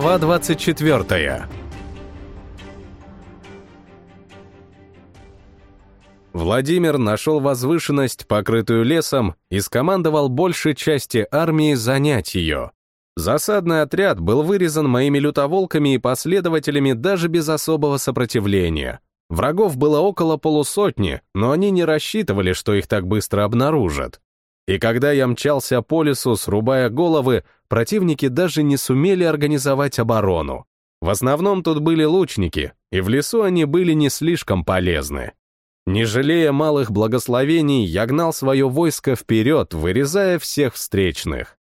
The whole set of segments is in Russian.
Глава 24 Владимир нашел возвышенность, покрытую лесом, и скомандовал большей части армии занять ее. Засадный отряд был вырезан моими лютоволками и последователями даже без особого сопротивления. Врагов было около полусотни, но они не рассчитывали, что их так быстро обнаружат. И когда я мчался по лесу, срубая головы, противники даже не сумели организовать оборону. В основном тут были лучники, и в лесу они были не слишком полезны. Не жалея малых благословений, я гнал свое войско вперед, вырезая всех встречных.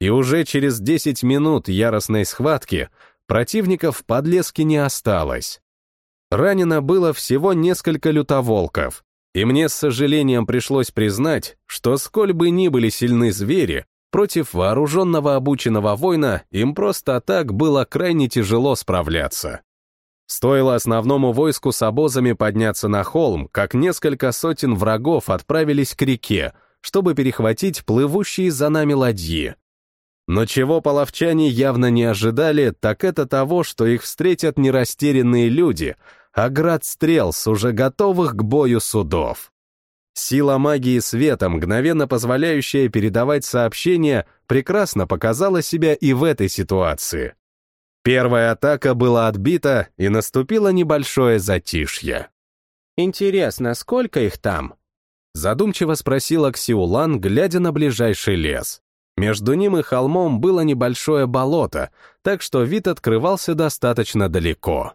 И уже через 10 минут яростной схватки противников в подлеске не осталось. Ранено было всего несколько лютоволков, и мне с сожалением пришлось признать, что сколь бы ни были сильны звери, против вооруженного обученного воина им просто так было крайне тяжело справляться. Стоило основному войску с обозами подняться на холм, как несколько сотен врагов отправились к реке, чтобы перехватить плывущие за нами ладьи. Но чего половчане явно не ожидали, так это того, что их встретят не растерянные люди, а град стрел с уже готовых к бою судов. Сила магии света, мгновенно позволяющая передавать сообщения, прекрасно показала себя и в этой ситуации. Первая атака была отбита, и наступило небольшое затишье. «Интересно, сколько их там?» Задумчиво спросила Ксиулан, глядя на ближайший лес. Между ним и холмом было небольшое болото, так что вид открывался достаточно далеко.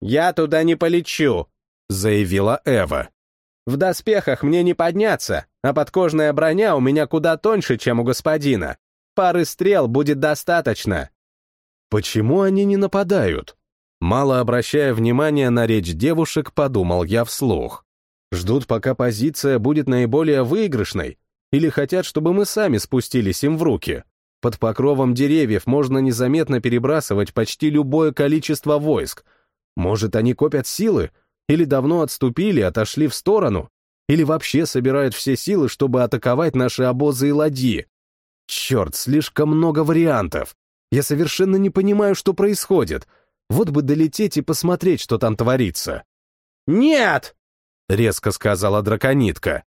«Я туда не полечу», — заявила Эва. «В доспехах мне не подняться, а подкожная броня у меня куда тоньше, чем у господина. Пары стрел будет достаточно». Почему они не нападают? Мало обращая внимания на речь девушек, подумал я вслух. Ждут, пока позиция будет наиболее выигрышной, или хотят, чтобы мы сами спустились им в руки. Под покровом деревьев можно незаметно перебрасывать почти любое количество войск. Может, они копят силы? Или давно отступили, отошли в сторону? Или вообще собирают все силы, чтобы атаковать наши обозы и ладьи? Черт, слишком много вариантов. Я совершенно не понимаю, что происходит. Вот бы долететь и посмотреть, что там творится. «Нет!» — резко сказала драконитка.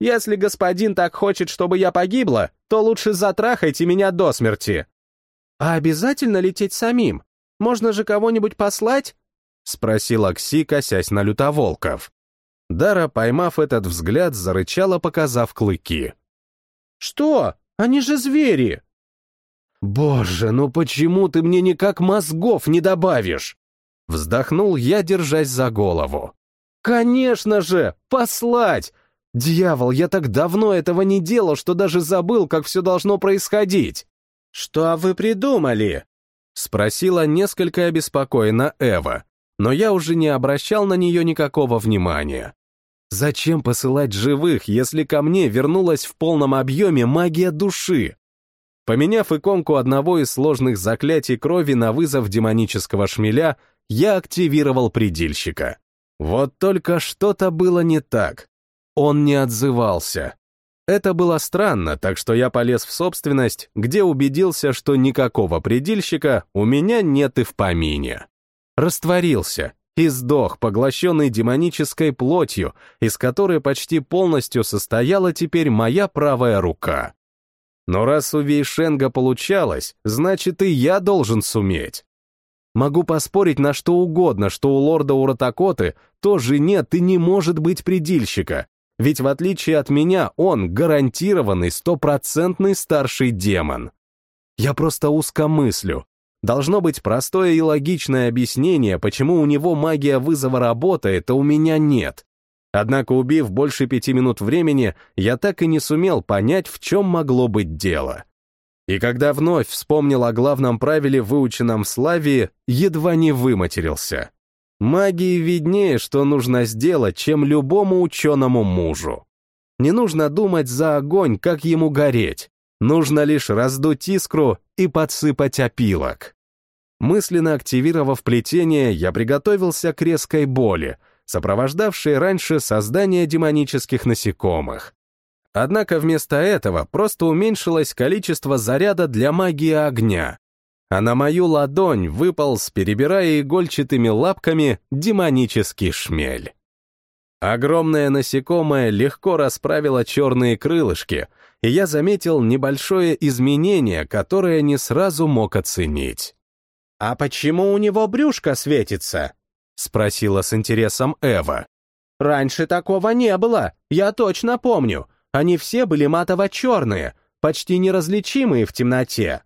«Если господин так хочет, чтобы я погибла, то лучше затрахайте меня до смерти». «А обязательно лететь самим? Можно же кого-нибудь послать?» — спросила Кси, косясь на лютоволков. Дара, поймав этот взгляд, зарычала, показав клыки. «Что? Они же звери!» «Боже, ну почему ты мне никак мозгов не добавишь?» Вздохнул я, держась за голову. «Конечно же! Послать! Дьявол, я так давно этого не делал, что даже забыл, как все должно происходить!» «Что вы придумали?» Спросила несколько обеспокоена Эва, но я уже не обращал на нее никакого внимания. Зачем посылать живых, если ко мне вернулась в полном объеме магия души? Поменяв иконку одного из сложных заклятий крови на вызов демонического шмеля, я активировал предельщика. Вот только что-то было не так. Он не отзывался. Это было странно, так что я полез в собственность, где убедился, что никакого предельщика у меня нет и в помине. Растворился и сдох, поглощенный демонической плотью, из которой почти полностью состояла теперь моя правая рука. Но раз у Вейшенга получалось, значит и я должен суметь. Могу поспорить на что угодно, что у лорда Уратакоты тоже нет и не может быть предильщика, ведь в отличие от меня он гарантированный стопроцентный старший демон. Я просто узко мыслю. Должно быть простое и логичное объяснение, почему у него магия вызова работает, а у меня нет. Однако, убив больше пяти минут времени, я так и не сумел понять, в чем могло быть дело. И когда вновь вспомнил о главном правиле, выученном в Славии, едва не выматерился. Магии виднее, что нужно сделать, чем любому ученому мужу. Не нужно думать за огонь, как ему гореть. Нужно лишь раздуть искру и подсыпать опилок. Мысленно активировав плетение, я приготовился к резкой боли — сопровождавшие раньше создание демонических насекомых. Однако вместо этого просто уменьшилось количество заряда для магии огня. а на мою ладонь выполз, перебирая игольчатыми лапками, демонический шмель. Огромное насекомое легко расправило черные крылышки, и я заметил небольшое изменение, которое не сразу мог оценить. «А почему у него брюшко светится?» — спросила с интересом Эва. «Раньше такого не было, я точно помню. Они все были матово-черные, почти неразличимые в темноте».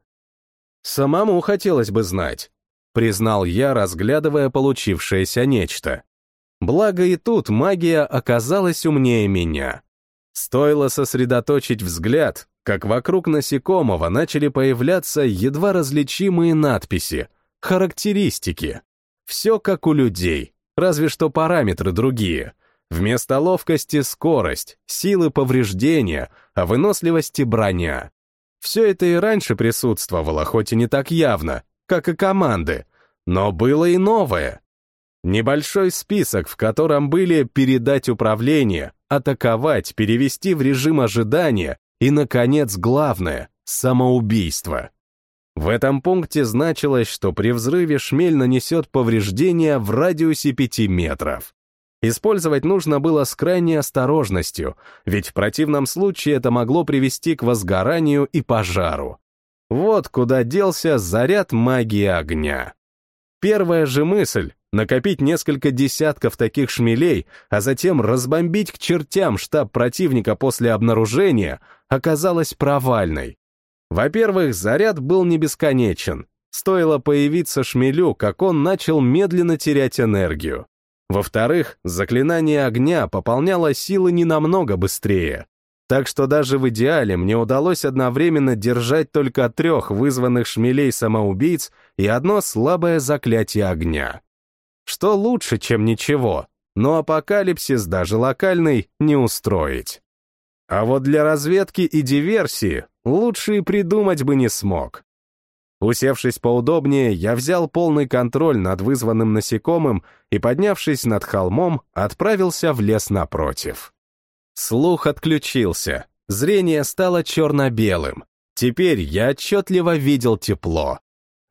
«Самому хотелось бы знать», — признал я, разглядывая получившееся нечто. Благо и тут магия оказалась умнее меня. Стоило сосредоточить взгляд, как вокруг насекомого начали появляться едва различимые надписи, характеристики. Все как у людей, разве что параметры другие. Вместо ловкости — скорость, силы повреждения, а выносливости — броня. Все это и раньше присутствовало, хоть и не так явно, как и команды, но было и новое — Небольшой список, в котором были передать управление, атаковать, перевести в режим ожидания и, наконец, главное — самоубийство. В этом пункте значилось, что при взрыве шмель нанесет повреждения в радиусе 5 метров. Использовать нужно было с крайней осторожностью, ведь в противном случае это могло привести к возгоранию и пожару. Вот куда делся заряд магии огня. Первая же мысль накопить несколько десятков таких шмелей, а затем разбомбить к чертям штаб противника после обнаружения, оказалась провальной. Во-первых, заряд был не бесконечен. Стоило появиться шмелю, как он начал медленно терять энергию. Во-вторых, заклинание огня пополняло силы не намного быстрее. Так что даже в идеале мне удалось одновременно держать только трех вызванных шмелей самоубийц и одно слабое заклятие огня что лучше, чем ничего, но апокалипсис даже локальный не устроить. А вот для разведки и диверсии лучше и придумать бы не смог. Усевшись поудобнее, я взял полный контроль над вызванным насекомым и, поднявшись над холмом, отправился в лес напротив. Слух отключился, зрение стало черно-белым. Теперь я отчетливо видел тепло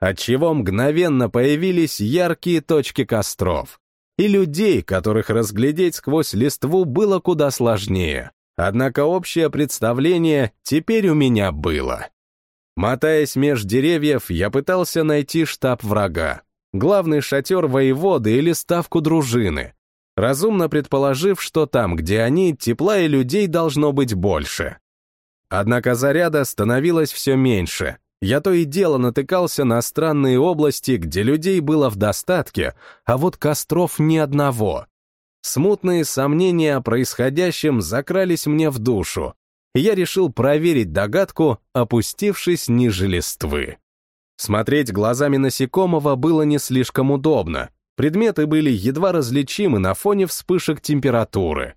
отчего мгновенно появились яркие точки костров. И людей, которых разглядеть сквозь листву было куда сложнее. Однако общее представление теперь у меня было. Мотаясь меж деревьев, я пытался найти штаб врага, главный шатер воеводы или ставку дружины, разумно предположив, что там, где они, тепла и людей должно быть больше. Однако заряда становилось все меньше, я то и дело натыкался на странные области, где людей было в достатке, а вот костров ни одного. Смутные сомнения о происходящем закрались мне в душу, и я решил проверить догадку, опустившись ниже листвы. Смотреть глазами насекомого было не слишком удобно. Предметы были едва различимы на фоне вспышек температуры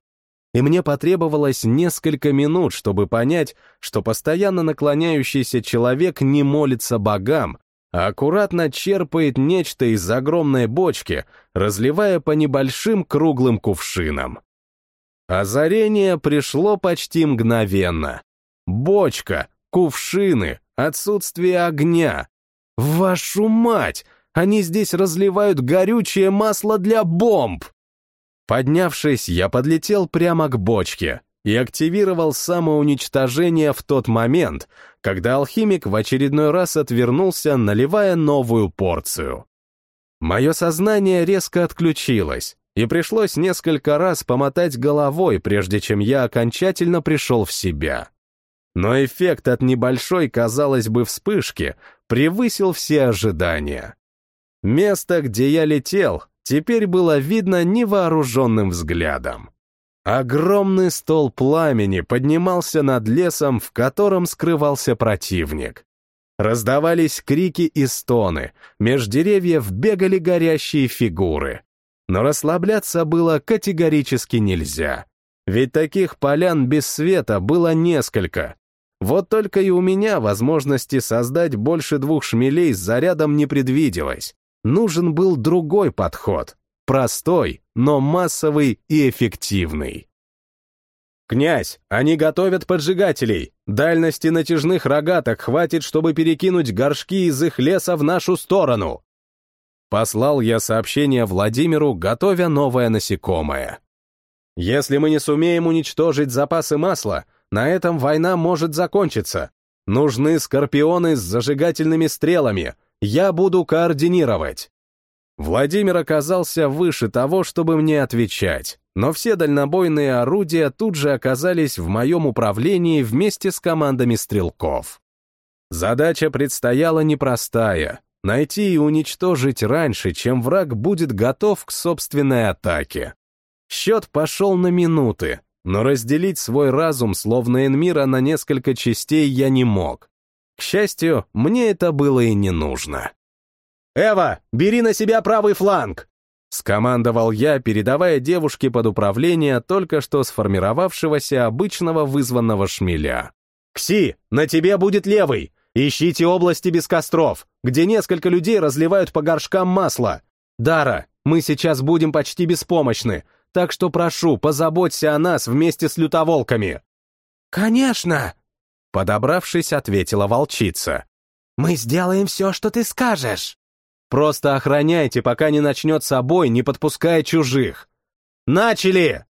и мне потребовалось несколько минут, чтобы понять, что постоянно наклоняющийся человек не молится богам, а аккуратно черпает нечто из огромной бочки, разливая по небольшим круглым кувшинам. Озарение пришло почти мгновенно. Бочка, кувшины, отсутствие огня. Вашу мать! Они здесь разливают горючее масло для бомб! Поднявшись, я подлетел прямо к бочке и активировал самоуничтожение в тот момент, когда алхимик в очередной раз отвернулся, наливая новую порцию. Мое сознание резко отключилось, и пришлось несколько раз помотать головой, прежде чем я окончательно пришел в себя. Но эффект от небольшой, казалось бы, вспышки превысил все ожидания. Место, где я летел, теперь было видно невооруженным взглядом. Огромный стол пламени поднимался над лесом, в котором скрывался противник. Раздавались крики и стоны, меж деревьев бегали горящие фигуры. Но расслабляться было категорически нельзя. Ведь таких полян без света было несколько. Вот только и у меня возможности создать больше двух шмелей с зарядом не предвиделось. Нужен был другой подход, простой, но массовый и эффективный. «Князь, они готовят поджигателей. Дальности натяжных рогаток хватит, чтобы перекинуть горшки из их леса в нашу сторону». Послал я сообщение Владимиру, готовя новое насекомое. «Если мы не сумеем уничтожить запасы масла, на этом война может закончиться. Нужны скорпионы с зажигательными стрелами. Я буду координировать». Владимир оказался выше того, чтобы мне отвечать, но все дальнобойные орудия тут же оказались в моем управлении вместе с командами стрелков. Задача предстояла непростая — найти и уничтожить раньше, чем враг будет готов к собственной атаке. Счет пошел на минуты, но разделить свой разум, словно Энмира, на несколько частей я не мог. К счастью, мне это было и не нужно. «Эва, бери на себя правый фланг!» Скомандовал я, передавая девушке под управление только что сформировавшегося обычного вызванного шмеля. «Кси, на тебе будет левый! Ищите области без костров, где несколько людей разливают по горшкам масло. Дара, мы сейчас будем почти беспомощны, так что прошу, позаботься о нас вместе с лютоволками». «Конечно!» Подобравшись, ответила волчица. «Мы сделаем все, что ты скажешь!» Просто охраняйте, пока не начнется бой, не подпуская чужих. Начали!»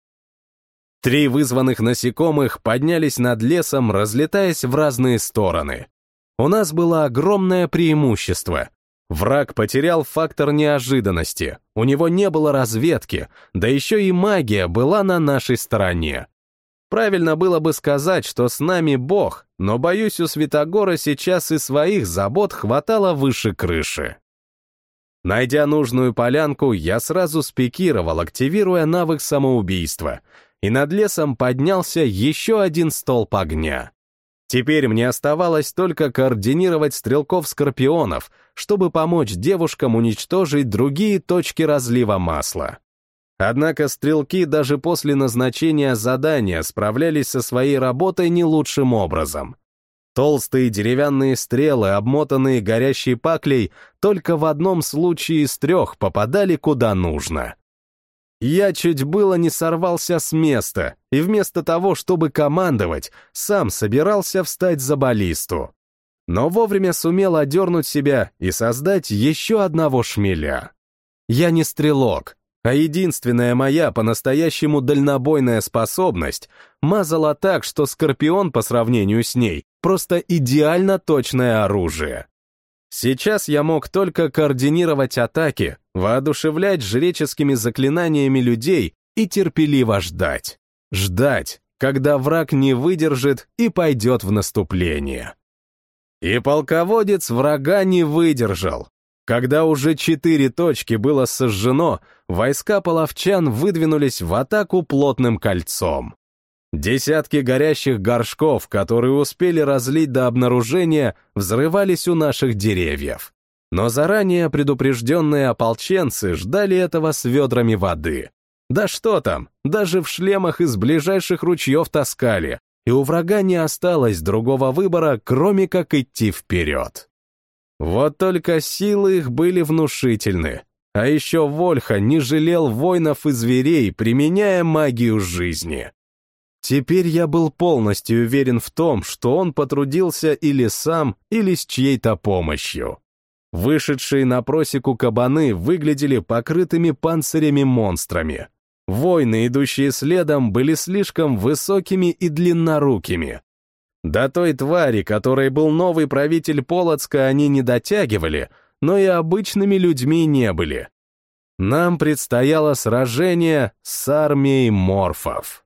Три вызванных насекомых поднялись над лесом, разлетаясь в разные стороны. У нас было огромное преимущество. Враг потерял фактор неожиданности, у него не было разведки, да еще и магия была на нашей стороне. Правильно было бы сказать, что с нами Бог, но, боюсь, у Святогора сейчас и своих забот хватало выше крыши. Найдя нужную полянку, я сразу спикировал, активируя навык самоубийства, и над лесом поднялся еще один столб огня. Теперь мне оставалось только координировать стрелков-скорпионов, чтобы помочь девушкам уничтожить другие точки разлива масла. Однако стрелки даже после назначения задания справлялись со своей работой не лучшим образом. Толстые деревянные стрелы, обмотанные горящей паклей, только в одном случае из трех попадали куда нужно. Я чуть было не сорвался с места, и вместо того, чтобы командовать, сам собирался встать за баллисту. Но вовремя сумел одернуть себя и создать еще одного шмеля. Я не стрелок, а единственная моя по-настоящему дальнобойная способность мазала так, что Скорпион по сравнению с ней просто идеально точное оружие. Сейчас я мог только координировать атаки, воодушевлять жреческими заклинаниями людей и терпеливо ждать. Ждать, когда враг не выдержит и пойдет в наступление. И полководец врага не выдержал. Когда уже четыре точки было сожжено, войска половчан выдвинулись в атаку плотным кольцом. Десятки горящих горшков, которые успели разлить до обнаружения, взрывались у наших деревьев. Но заранее предупрежденные ополченцы ждали этого с ведрами воды. Да что там, даже в шлемах из ближайших ручьев таскали, и у врага не осталось другого выбора, кроме как идти вперед. Вот только силы их были внушительны, а еще Вольха не жалел воинов и зверей, применяя магию жизни. Теперь я был полностью уверен в том, что он потрудился или сам, или с чьей-то помощью. Вышедшие на просеку кабаны выглядели покрытыми панцирями монстрами. Войны, идущие следом, были слишком высокими и длиннорукими. До той твари, которой был новый правитель Полоцка, они не дотягивали, но и обычными людьми не были. Нам предстояло сражение с армией морфов.